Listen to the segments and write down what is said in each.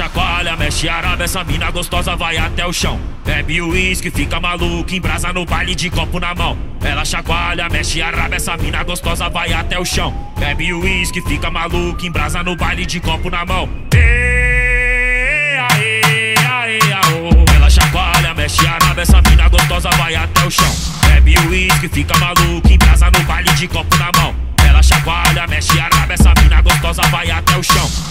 chacoalha, mexe araba, essa mina gostosa vai até o chão. Bebe uísque, fica maluco, embrasa no baile de copo na mão. Ela chacoalha, mexe araba, essa mina gostosa vai até o chão. Bebe uísque, fica maluco, embrasa no baile de copo na mão. Ê, aê, aê, aô. Ela chacoalha, mexe araba, essa mina gostosa vai até o chão. Bebe uísque, fica maluco, embrasa no baile de copo na mão. Ela chacoalha, mexe araba, essa mina gostosa vai até o chão.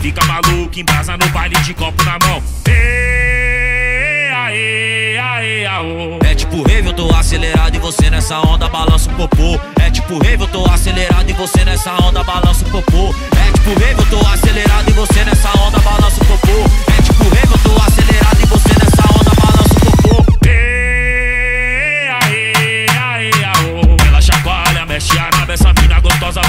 Fica maluco, embrasa no baile de copo na mão. Ê, aê, aê, aô. É tipo rave, eu tô acelerado e você nessa onda balança o popô. É tipo rave, eu tô acelerado e você nessa onda balança o popô. É tipo rave, eu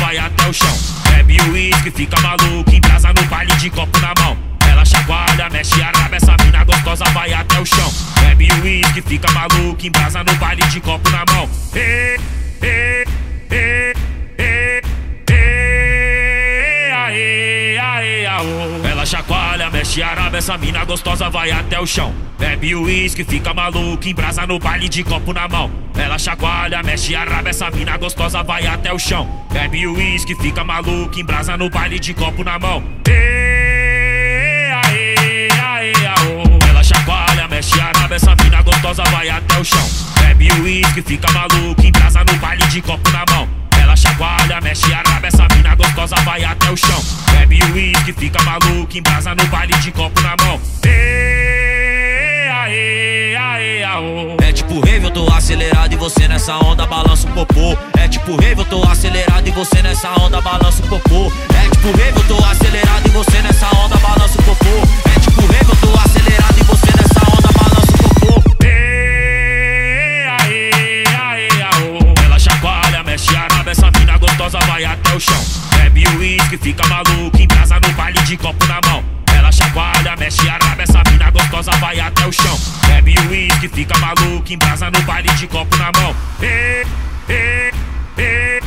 vai até o chão. Bebe uísque, fica maluco, embrasa no baile de copo na mão. Ela chacoalha, mexe araba, essa mina gostosa vai até o chão. Bebe uísque, fica maluco, embrasa no baile de copo na mão. Ê, ê, ê, ê, ê, aê, aê, aô. Ela chacoalha, mexe araba, essa mina gostosa vai até o chão. Bebe uísque, fica maluco, embrasa no baile de copo na mão. Ela chacoalha, mexe araba, essa mina gostosa vai até o chão. Bebe uísque, fica maluco, embrasa no baile de copo na mão. Ê, aê, aê, aô. Ela chacoalha, mexe araba, essa mina gostosa vai até o chão. Bebe uísque, fica maluco, embrasa no baile de copo na mão. Ela chacoalha, mexe araba, essa mina gostosa vai até o chão. Bebe uísque, fica maluco, embrasa no baile de copo na mão. Ê, aê, aê, aô. É tipo rave, eu tô acelerado e você nessa onda balança o popô. É tipo rave, eu tô acelerado e você nessa onda balança o popô. É tipo rave, eu tô acelerado e você nessa onda balança o popô. É tipo rave, eu tô acelerado e você nessa onda balança o popô. Ê, aê, aê, aô. Ela chacoalha, mexe araba, essa mina gostosa vai até o chão o uísque, fica maluco em casa no baile de copo na mão. Ela chacoalha, mexe araba, essa mina gostosa vai até o chão. Bebe uísque, fica maluco em casa no baile de copo na mão. Ei, ei, ei.